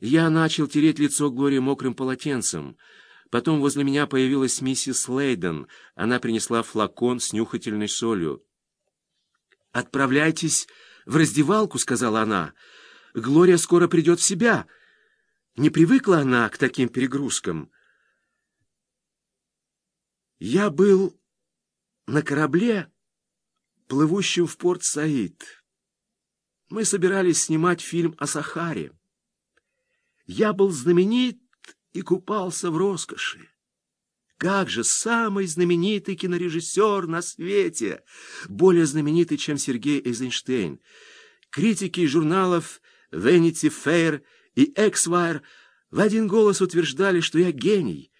Я начал тереть лицо Глории мокрым полотенцем. Потом возле меня появилась миссис Лейден. Она принесла флакон с нюхательной солью. «Отправляйтесь в раздевалку», — сказала она. «Глория скоро придет в себя». Не привыкла она к таким перегрузкам. Я был на корабле, плывущем в порт Саид. Мы собирались снимать фильм о Сахаре. Я был знаменит и купался в роскоши. Как же самый знаменитый кинорежиссер на свете, более знаменитый, чем Сергей Эйзенштейн. Критики журналов Vanity Fair и Esquire в один голос утверждали, что я гений.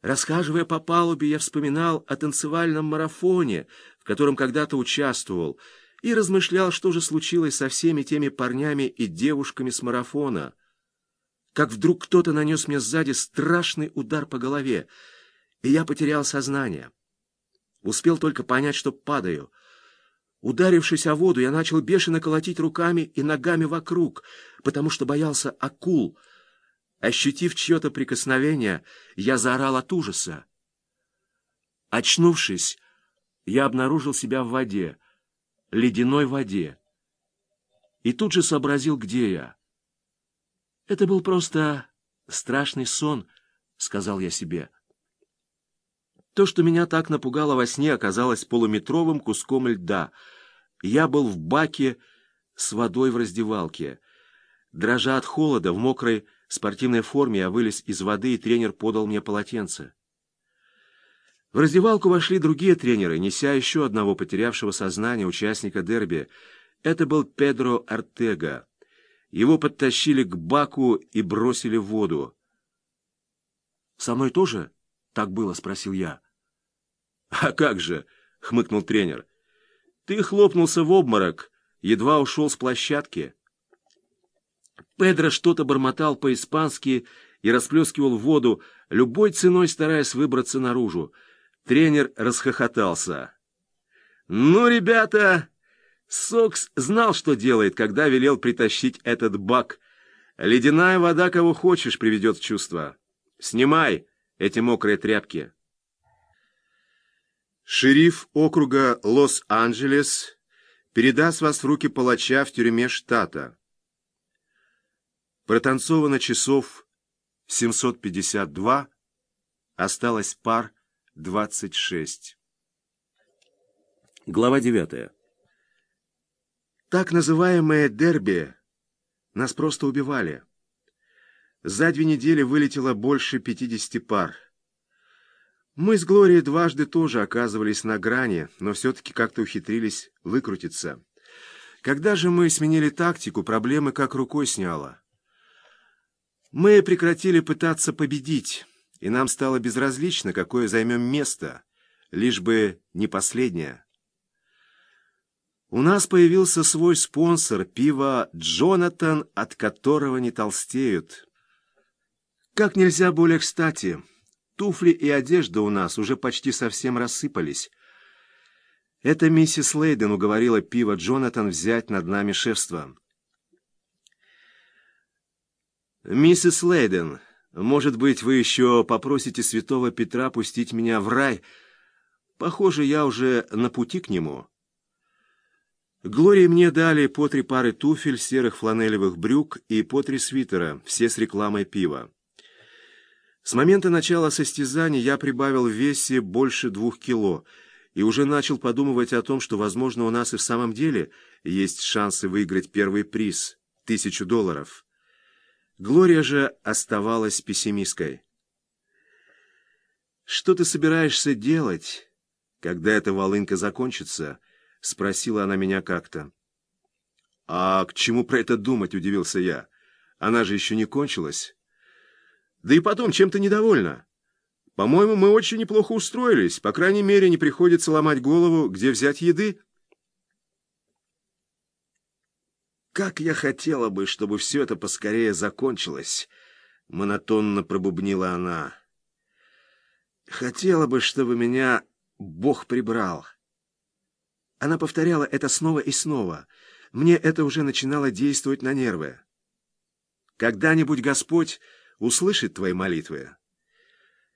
Расхаживая по палубе, я вспоминал о танцевальном марафоне, в котором когда-то участвовал, и размышлял, что же случилось со всеми теми парнями и девушками с марафона — как вдруг кто-то нанес мне сзади страшный удар по голове, и я потерял сознание. Успел только понять, что падаю. Ударившись о воду, я начал бешено колотить руками и ногами вокруг, потому что боялся акул. Ощутив чье-то прикосновение, я заорал от ужаса. Очнувшись, я обнаружил себя в воде, ледяной воде, и тут же сообразил, где я. Это был просто страшный сон, сказал я себе. То, что меня так напугало во сне, оказалось полуметровым куском льда. Я был в баке с водой в раздевалке. Дрожа от холода, в мокрой спортивной форме я вылез из воды, и тренер подал мне полотенце. В раздевалку вошли другие тренеры, неся еще одного потерявшего сознание участника дерби. Это был Педро Артега. Его подтащили к баку и бросили в воду. «Со мной тоже так было?» — спросил я. «А как же?» — хмыкнул тренер. «Ты хлопнулся в обморок, едва ушел с площадки». Педро что-то бормотал по-испански и расплескивал воду, любой ценой стараясь выбраться наружу. Тренер расхохотался. «Ну, ребята, Сокс знал, что делает, когда велел притащить этот бак. Ледяная вода кого хочешь приведет в чувство. Снимай эти мокрые тряпки. Шериф округа Лос-Анджелес передаст вас в руки палача в тюрьме штата. Протанцовано часов 752, осталось пар 26. Глава девятая. Так называемое дерби нас просто убивали. За две недели вылетело больше 50 пар. Мы с Глорией дважды тоже оказывались на грани, но все-таки как-то ухитрились выкрутиться. Когда же мы сменили тактику, проблемы как рукой сняло. Мы прекратили пытаться победить, и нам стало безразлично, какое займем место, лишь бы не последнее. У нас появился свой спонсор, пиво «Джонатан», от которого не толстеют. Как нельзя более кстати, туфли и одежда у нас уже почти совсем рассыпались. Это миссис Лейден уговорила пиво «Джонатан» взять над нами шефство. «Миссис Лейден, может быть, вы еще попросите святого Петра пустить меня в рай? Похоже, я уже на пути к нему». Глории мне дали по три пары туфель, серых фланелевых брюк и по три свитера, все с рекламой пива. С момента начала состязаний я прибавил в весе больше двух кило и уже начал подумывать о том, что, возможно, у нас и в самом деле есть шансы выиграть первый приз — тысячу долларов. Глория же оставалась пессимисткой. «Что ты собираешься делать, когда эта волынка закончится?» — спросила она меня как-то. «А к чему про это думать?» — удивился я. «Она же еще не кончилась». «Да и потом, чем то недовольна? По-моему, мы очень неплохо устроились. По крайней мере, не приходится ломать голову, где взять еды». «Как я хотела бы, чтобы все это поскорее закончилось!» — монотонно пробубнила она. «Хотела бы, чтобы меня Бог прибрал». Она повторяла это снова и снова. Мне это уже начинало действовать на нервы. Когда-нибудь Господь услышит твои молитвы.